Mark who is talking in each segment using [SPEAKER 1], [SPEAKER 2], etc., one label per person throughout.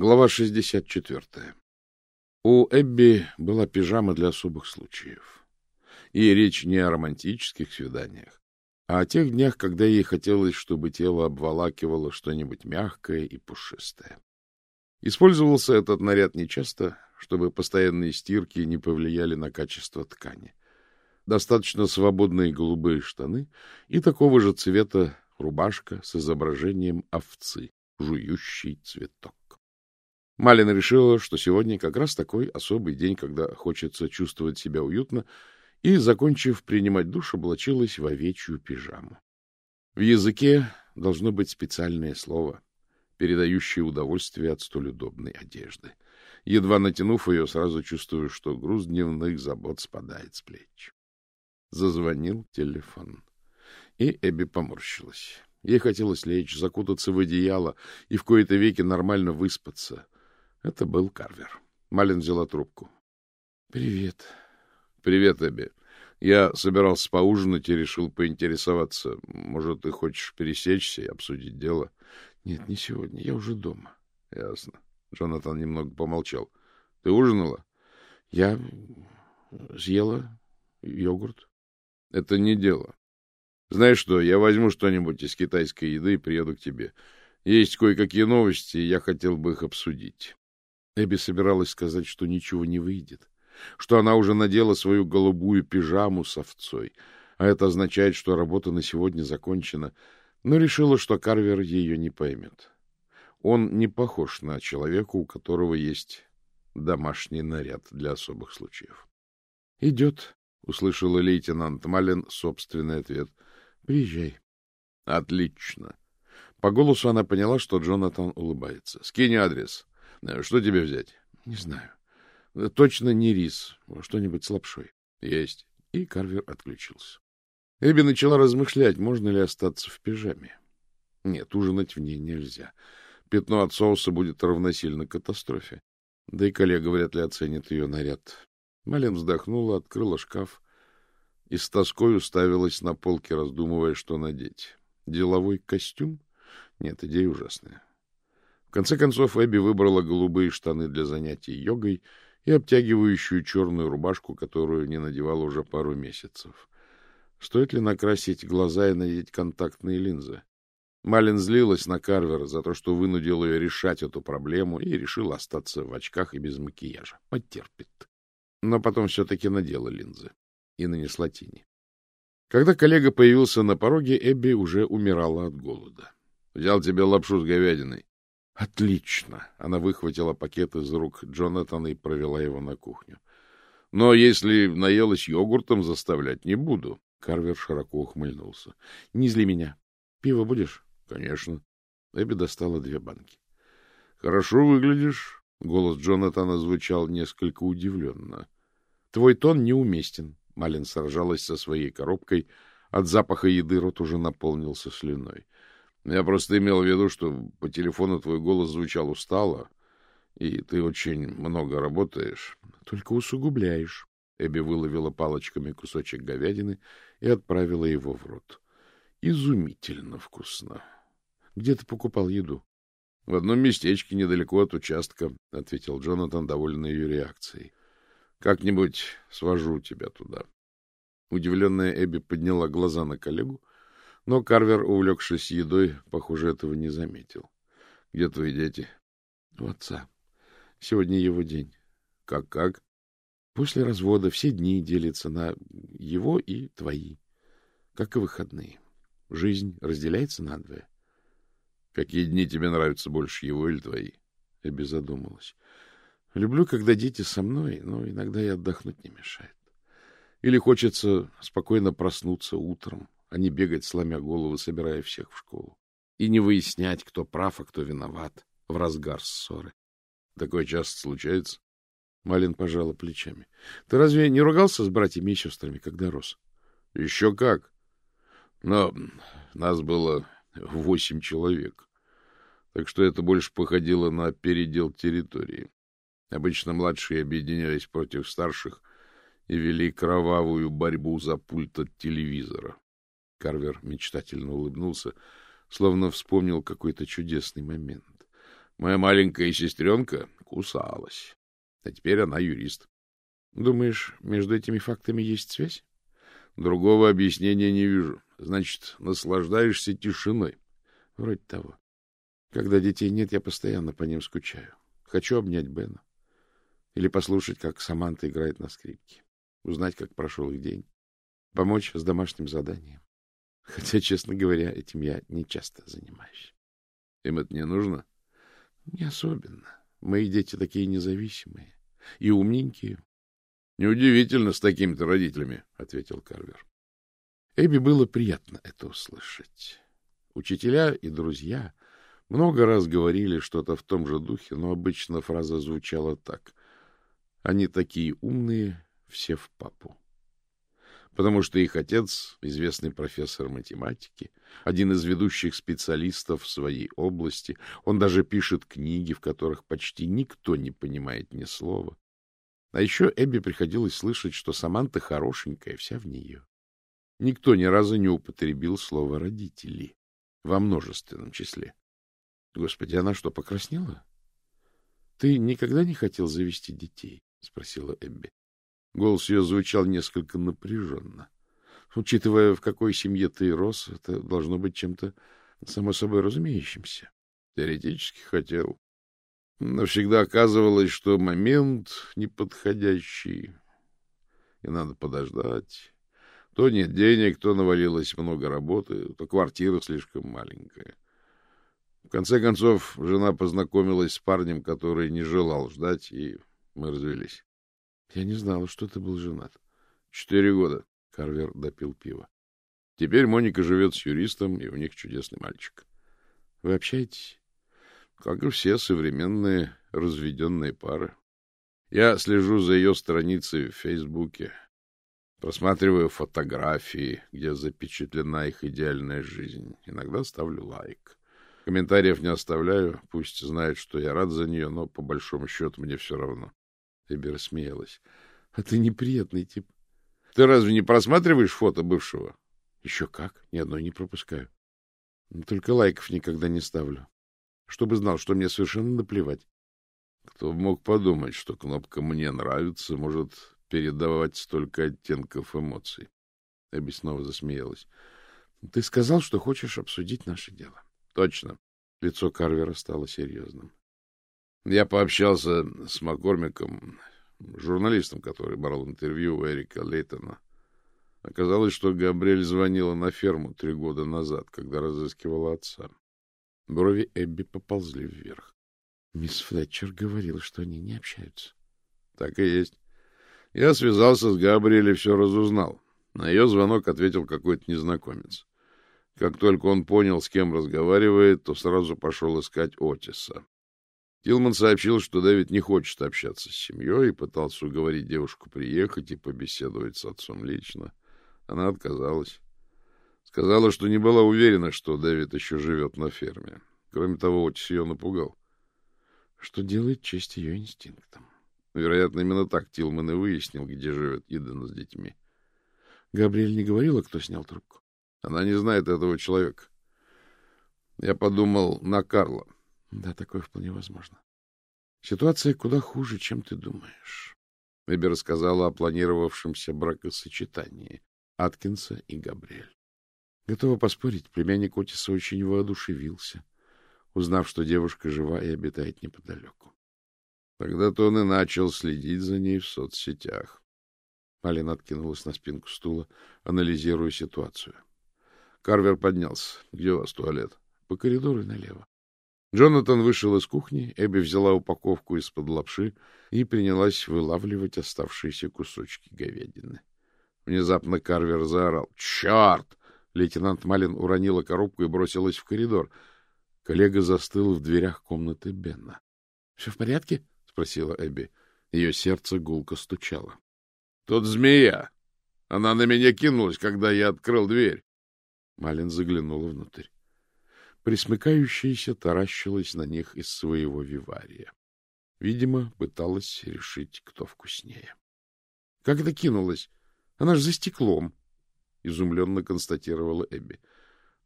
[SPEAKER 1] Глава 64. У Эбби была пижама для особых случаев. И речь не о романтических свиданиях, а о тех днях, когда ей хотелось, чтобы тело обволакивало что-нибудь мягкое и пушистое. Использовался этот наряд нечасто, чтобы постоянные стирки не повлияли на качество ткани. Достаточно свободные голубые штаны и такого же цвета рубашка с изображением овцы, жующий цветок. Малина решила, что сегодня как раз такой особый день, когда хочется чувствовать себя уютно, и, закончив принимать душ, облачилась в овечью пижаму. В языке должно быть специальное слово, передающее удовольствие от столь удобной одежды. Едва натянув ее, сразу чувствую, что груз дневных забот спадает с плеч. Зазвонил телефон. И Эбби поморщилась. Ей хотелось лечь, закутаться в одеяло и в кои-то веки нормально выспаться — это был Карвер. Малин взяла трубку. — Привет. — Привет, Эбби. Я собирался поужинать и решил поинтересоваться. Может, ты хочешь пересечься и обсудить дело? — Нет, не сегодня. Я уже дома. — Ясно. Джонатан немного помолчал. — Ты ужинала? — Я съела йогурт. — Это не дело. Знаешь что, я возьму что-нибудь из китайской еды и приеду к тебе. Есть кое-какие новости, и я хотел бы их обсудить. Эбби собиралась сказать, что ничего не выйдет, что она уже надела свою голубую пижаму с овцой, а это означает, что работа на сегодня закончена, но решила, что Карвер ее не поймет. Он не похож на человека, у которого есть домашний наряд для особых случаев. — Идет, — услышала лейтенант Малин собственный ответ. — Приезжай. — Отлично. По голосу она поняла, что Джонатан улыбается. — Скинь адрес. Э, что тебе взять? — Не знаю. Э, точно не рис. Что-нибудь с лапшой. — Есть. И Карвер отключился. Эбби начала размышлять, можно ли остаться в пижаме. Нет, ужинать в ней нельзя. Пятно от соуса будет равносильно катастрофе. Да и коллега вряд ли оценит ее наряд. Мален вздохнула, открыла шкаф и с тоской уставилась на полке, раздумывая, что надеть. Деловой костюм? Нет, идея ужасная. В конце концов, Эбби выбрала голубые штаны для занятий йогой и обтягивающую черную рубашку, которую не надевала уже пару месяцев. Стоит ли накрасить глаза и надеть контактные линзы? Малин злилась на Карвера за то, что вынудил ее решать эту проблему и решила остаться в очках и без макияжа. Потерпит. Но потом все-таки надела линзы и нанесла тени. Когда коллега появился на пороге, Эбби уже умирала от голода. — Взял тебе лапшу с говядиной. Отлично. Она выхватила пакет из рук Джонатана и провела его на кухню. Но если наелась йогуртом, заставлять не буду. Карвер широко ухмыльнулся. — Не зли меня. Пиво будешь? — Конечно. Эбби достала две банки. — Хорошо выглядишь. Голос Джонатана звучал несколько удивленно. — Твой тон неуместен. Малин сражалась со своей коробкой. От запаха еды рот уже наполнился слюной. — я просто имел в виду, что по телефону твой голос звучал устало, и ты очень много работаешь. Только усугубляешь. Эбби выловила палочками кусочек говядины и отправила его в рот. Изумительно вкусно. Где ты покупал еду? — В одном местечке недалеко от участка, — ответил Джонатан, довольный ее реакцией. — Как-нибудь свожу тебя туда. Удивленная Эбби подняла глаза на коллегу но Карвер, увлекшись едой, похоже, этого не заметил. — Где твои дети? — У отца. Сегодня его день. Как — Как-как? После развода все дни делятся на его и твои, как и выходные. Жизнь разделяется на двое. — Какие дни тебе нравятся больше, его или твои? Эбби задумалась. — Люблю, когда дети со мной, но иногда и отдохнуть не мешает. Или хочется спокойно проснуться утром, а не бегать, сломя голову, собирая всех в школу. И не выяснять, кто прав, а кто виноват в разгар ссоры. Такое часто случается. Малин пожала плечами. — Ты разве не ругался с братьями и сестрами, когда рос? — Еще как. Но нас было восемь человек, так что это больше походило на передел территории. Обычно младшие объединялись против старших и вели кровавую борьбу за пульт от телевизора. Карвер мечтательно улыбнулся, словно вспомнил какой-то чудесный момент. Моя маленькая сестренка кусалась, а теперь она юрист.
[SPEAKER 2] Думаешь, между этими фактами есть связь?
[SPEAKER 1] Другого объяснения не вижу. Значит, наслаждаешься тишиной.
[SPEAKER 2] Вроде того. Когда детей нет, я постоянно по ним скучаю. Хочу обнять Бена. Или послушать, как Саманта играет на скрипке. Узнать, как прошел их день. Помочь с домашним заданием. Хотя, честно говоря, этим я не часто занимаюсь.
[SPEAKER 1] Им это не нужно?
[SPEAKER 2] Не особенно. Мои дети такие независимые и умненькие.
[SPEAKER 1] — Неудивительно с такими-то родителями, — ответил Карвер.
[SPEAKER 2] Эбби было приятно это услышать. Учителя и друзья много раз говорили что-то в том же духе, но обычно фраза звучала так. Они такие умные, все в папу. Потому что их отец, известный профессор математики, один из ведущих специалистов в своей области, он даже пишет книги, в которых почти никто не понимает ни слова. А еще Эбби приходилось слышать, что Саманта хорошенькая, вся в нее. Никто ни разу не употребил слово «родители» во множественном числе. Господи, она что, покраснела? Ты никогда не хотел завести детей? — спросила Эбби. Голос ее звучал несколько напряженно. Учитывая, в какой семье ты рос, это должно быть чем-то само собой разумеющимся.
[SPEAKER 1] Теоретически хотел. Но всегда оказывалось, что момент неподходящий, и надо подождать. То нет денег, то навалилось много работы, то квартира слишком маленькая. В конце концов, жена познакомилась с парнем, который не желал ждать, и мы развелись.
[SPEAKER 2] Я не знала, что ты был женат.
[SPEAKER 1] Четыре года. Карвер допил пиво. Теперь Моника живет с юристом, и у них чудесный мальчик.
[SPEAKER 2] Вы общаетесь?
[SPEAKER 1] как и все современные разведенные пары. Я слежу за ее страницей в Фейсбуке, просматриваю фотографии, где запечатлена их идеальная жизнь. Иногда ставлю лайк. Комментариев не оставляю, пусть знает, что я рад за нее, но по большому счету мне все равно.
[SPEAKER 2] Эбби рассмеялась. — А ты неприятный тип.
[SPEAKER 1] — Ты разве не просматриваешь фото бывшего?
[SPEAKER 2] — Еще как. Ни одной не пропускаю. Только лайков никогда не ставлю чтобы знал, что мне совершенно наплевать.
[SPEAKER 1] Кто мог подумать, что кнопка «Мне нравится» может передавать столько оттенков эмоций?
[SPEAKER 2] Эбби снова засмеялась. — Ты сказал, что хочешь обсудить наше дело.
[SPEAKER 1] — Точно.
[SPEAKER 2] Лицо Карвера стало серьезным.
[SPEAKER 1] Я пообщался с Маккормиком, журналистом, который брал интервью у Эрика Лейтона. Оказалось, что Габриэль звонила на ферму три года назад, когда разыскивала отца.
[SPEAKER 2] Брови Эбби поползли вверх. Мисс Флетчер говорила, что они не общаются.
[SPEAKER 1] Так и есть. Я связался с Габриэль и все разузнал. На ее звонок ответил какой-то незнакомец. Как только он понял, с кем разговаривает, то сразу пошел искать Отиса. Тилман сообщил, что Дэвид не хочет общаться с семьей и пытался уговорить девушку приехать и побеседовать с отцом лично. Она отказалась. Сказала, что не была уверена, что Дэвид еще живет на ферме. Кроме того, Отис ее напугал.
[SPEAKER 2] Что делает честь ее инстинктам.
[SPEAKER 1] Вероятно, именно так Тилман и выяснил, где живет Иден с детьми.
[SPEAKER 2] Габриэль не говорила, кто снял трубку?
[SPEAKER 1] Она не знает этого человека. Я подумал на Карла.
[SPEAKER 2] Да, такое вполне возможно. Ситуация куда хуже, чем ты думаешь.
[SPEAKER 1] Эбби рассказала о планировавшемся бракосочетании Аткинса и Габриэль.
[SPEAKER 2] Готова поспорить, племянник Отиса очень воодушевился, узнав, что девушка жива и обитает неподалеку.
[SPEAKER 1] Тогда-то он и начал следить за ней в соцсетях.
[SPEAKER 2] Малин откинулась на спинку стула, анализируя ситуацию.
[SPEAKER 1] Карвер поднялся. — Где у вас туалет?
[SPEAKER 2] — По коридору налево.
[SPEAKER 1] Джонатан вышел из кухни, Эбби взяла упаковку из-под лапши и принялась вылавливать оставшиеся кусочки говядины. Внезапно Карвер заорал. — Черт!
[SPEAKER 2] Лейтенант Малин уронила коробку и бросилась в коридор. Коллега застыл в дверях комнаты Бенна. — Все в порядке? — спросила Эбби. Ее сердце гулко стучало.
[SPEAKER 1] — Тут змея! Она на меня кинулась, когда я открыл дверь.
[SPEAKER 2] Малин заглянула внутрь. Присмыкающаяся таращилась на них из своего вивария. Видимо, пыталась решить, кто вкуснее. — Как это кинулась? Она же за стеклом! — изумленно констатировала Эбби.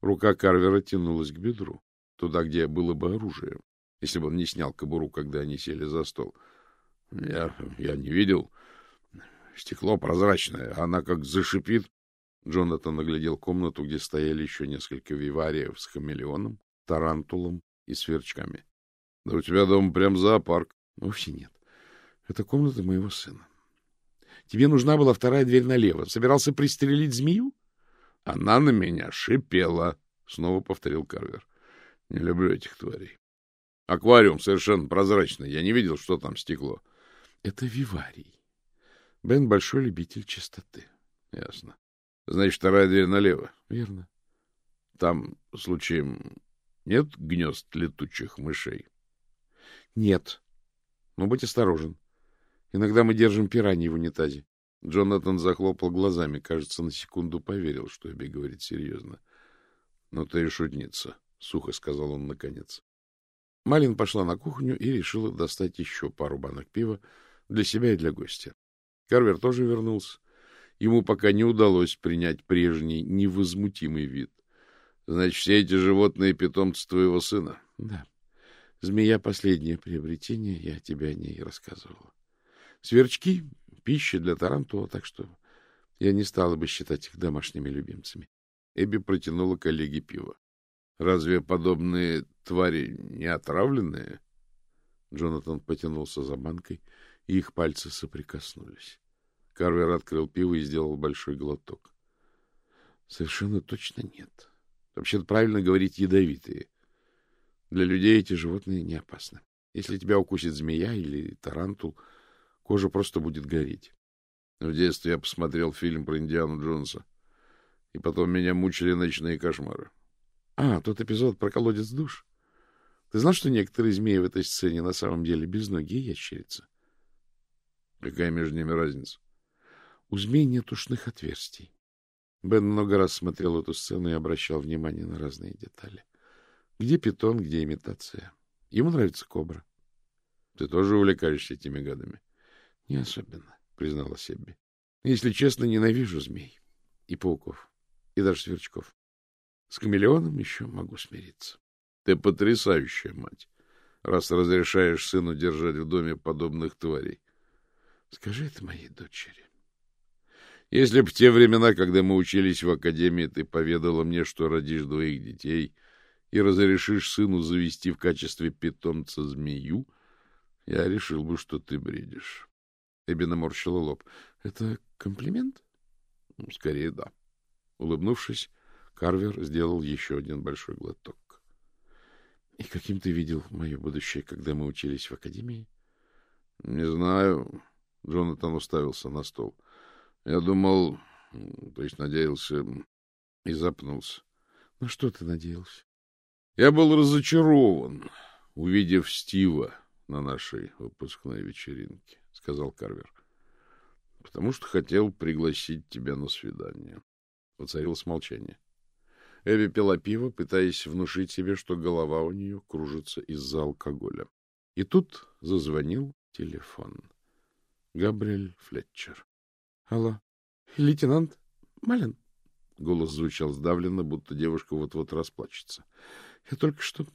[SPEAKER 2] Рука Карвера тянулась к бедру, туда, где было бы оружие. если бы он не снял кобуру, когда они сели за стол. Я, я не видел. Стекло прозрачное, она как зашипит. Джонатан наглядел комнату, где стояли еще несколько вивариев с хамелеоном, тарантулом и сверчками. — Да у тебя дома прям зоопарк. — Вовсе нет. Это комната моего сына. Тебе нужна была вторая дверь налево. Собирался пристрелить змею? — Она на меня шипела, — снова повторил Карвер. — Не люблю этих тварей. Аквариум совершенно прозрачный. Я не видел, что там стекло. — Это виварий. Бен большой любитель чистоты. — Ясно. Значит, вторая дверь налево. — Верно. — Там, случаем, нет гнезд летучих мышей? — Нет. Но будь осторожен. Иногда мы держим пираньи в унитазе. Джонатан захлопал глазами, кажется, на секунду поверил, что Эбби говорит серьезно. — Ну ты и шутница, — сухо сказал он наконец. Малин пошла на кухню и решила достать еще пару банок пива для себя и для гостя. Карвер тоже вернулся. Ему пока не удалось принять прежний невозмутимый вид. — Значит, все эти животные питомцы твоего сына? — Да. Змея — последнее приобретение, я тебе о ней рассказывала. Сверчки — пища для тарантула, так что я не стала бы считать их домашними любимцами. Эбби протянула коллеге пиво. — Разве подобные твари не отравленные? Джонатан потянулся за банкой, и их пальцы соприкоснулись. Карвер открыл пиво и сделал большой глоток. — Совершенно точно нет. Вообще-то правильно говорить ядовитые. Для людей эти животные не опасны. Если тебя укусит змея или тарантул, кожа просто будет гореть. В детстве я посмотрел фильм про Индиану Джонса, и потом меня мучили ночные кошмары. А, тот эпизод про колодец душ. Ты знал, что некоторые змеи в этой сцене на самом деле безногие ящерицы? Какая между ними разница? У змей нет ушных отверстий. Бен много раз смотрел эту сцену и обращал внимание на разные детали. Где питон, где имитация. Ему нравится кобра. Ты тоже увлекаешься этими гадами? Не особенно, признала Себби. Если честно, ненавижу змей и пауков, и даже сверчков. С хамелеоном еще могу смириться. Ты потрясающая мать, раз разрешаешь сыну держать в доме подобных тварей. Скажи это моей дочери. Если б в те времена, когда мы учились в академии, ты поведала мне, что родишь двоих детей и разрешишь сыну завести в качестве питомца змею, я решил бы, что ты бредишь. Эбби наморщила лоб. — Это комплимент? — Скорее, да. Улыбнувшись, Карвер сделал еще один большой глоток. — И каким ты видел мое будущее, когда мы учились в академии? — Не знаю. Джонатан уставился на стол. — я думал, то есть надеялся, и запнулся. На что ты надеялся? Я был разочарован, увидев Стива на нашей выпускной вечеринке, сказал Карвер. Потому что хотел пригласить тебя на свидание. Воцарилось молчание. Эви пила пиво, пытаясь внушить себе, что голова у нее кружится из-за алкоголя. И тут зазвонил телефон. Габриэль Флетчер. Алло. Лейтенант Малин? Голос звучал сдавленно, будто девушка вот-вот расплачется. Я только что...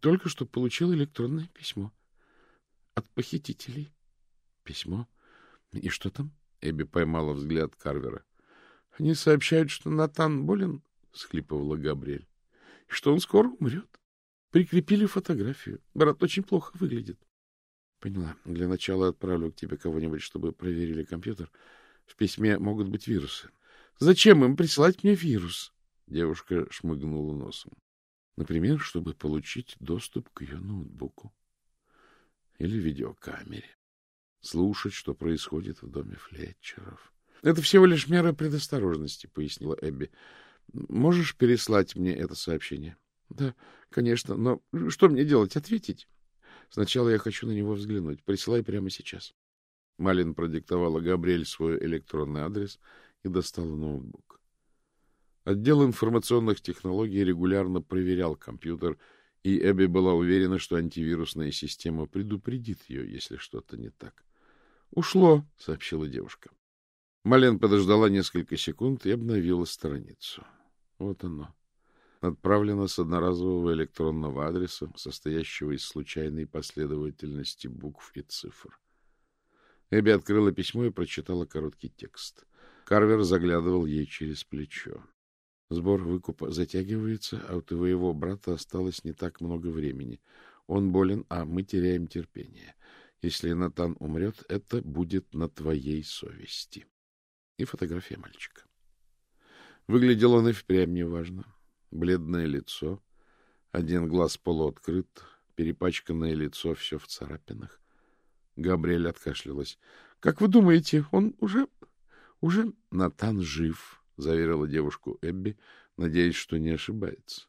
[SPEAKER 2] Только что получил электронное письмо. От похитителей. Письмо? И что там? Эбби поймала взгляд Карвера. Они сообщают, что Натан болен, — схлипывала Габриэль, — и что он скоро умрет. Прикрепили фотографию. Брат очень плохо выглядит. Поняла. Для начала отправлю к тебе кого-нибудь, чтобы проверили компьютер. — в письме могут быть вирусы. Зачем им присылать мне вирус? Девушка шмыгнула носом. Например, чтобы получить доступ к ее ноутбуку или видеокамере. Слушать, что происходит в доме Флетчеров. Это всего лишь мера предосторожности, пояснила Эбби. Можешь переслать мне это сообщение? Да, конечно, но что мне делать? Ответить? Сначала я хочу на него взглянуть. Присылай прямо сейчас. Малин продиктовала Габриэль свой электронный адрес и достала ноутбук. Отдел информационных технологий регулярно проверял компьютер, и Эбби была уверена, что антивирусная система предупредит ее, если что-то не так. — Ушло, — сообщила девушка. Мален подождала несколько секунд и обновила страницу. Вот оно. Отправлено с одноразового электронного адреса, состоящего из случайной последовательности букв и цифр. Эбби открыла письмо и прочитала короткий текст. Карвер заглядывал ей через плечо. Сбор выкупа затягивается, а у твоего брата осталось не так много времени. Он болен, а мы теряем терпение. Если Натан умрет, это будет на твоей совести. И фотография мальчика. Выглядел он и впрямь неважно. Бледное лицо, один глаз полуоткрыт, перепачканное лицо все в царапинах. Габриэль откашлялась. — Как вы думаете, он уже... уже... — Натан жив, — заверила девушку Эбби, надеясь, что не ошибается.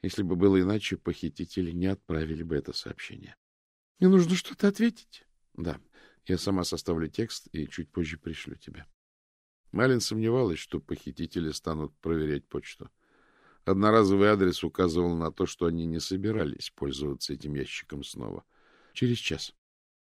[SPEAKER 2] Если бы было иначе, похитители не отправили бы это сообщение. — Мне нужно что-то ответить. — Да, я сама составлю текст и чуть позже пришлю тебе. Малин сомневалась, что похитители станут проверять почту. — Одноразовый адрес указывал на то, что они не собирались пользоваться этим ящиком снова. Через час.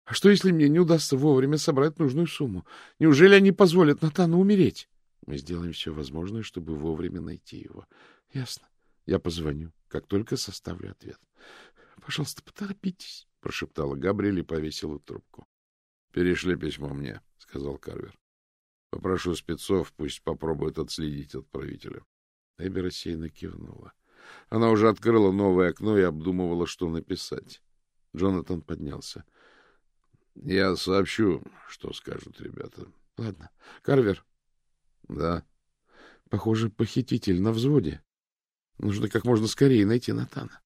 [SPEAKER 2] А что, если мне не удастся вовремя собрать нужную сумму? Неужели они позволят Натану умереть? Мы сделаем все возможное, чтобы вовремя найти его. Ясно. Я позвоню, как только составлю ответ. — Пожалуйста, поторопитесь, — прошептала Габриэль и повесила трубку. — Перешли письмо мне, — сказал Карвер. — Попрошу спецов, пусть попробуют отследить отправителя. Эбби рассеянно кивнула. Она уже открыла новое окно и обдумывала, что написать. Джонатан поднялся. — Я сообщу, что скажут ребята. — Ладно. Карвер? — Да. — Похоже, похититель на взводе. Нужно как можно скорее найти Натана.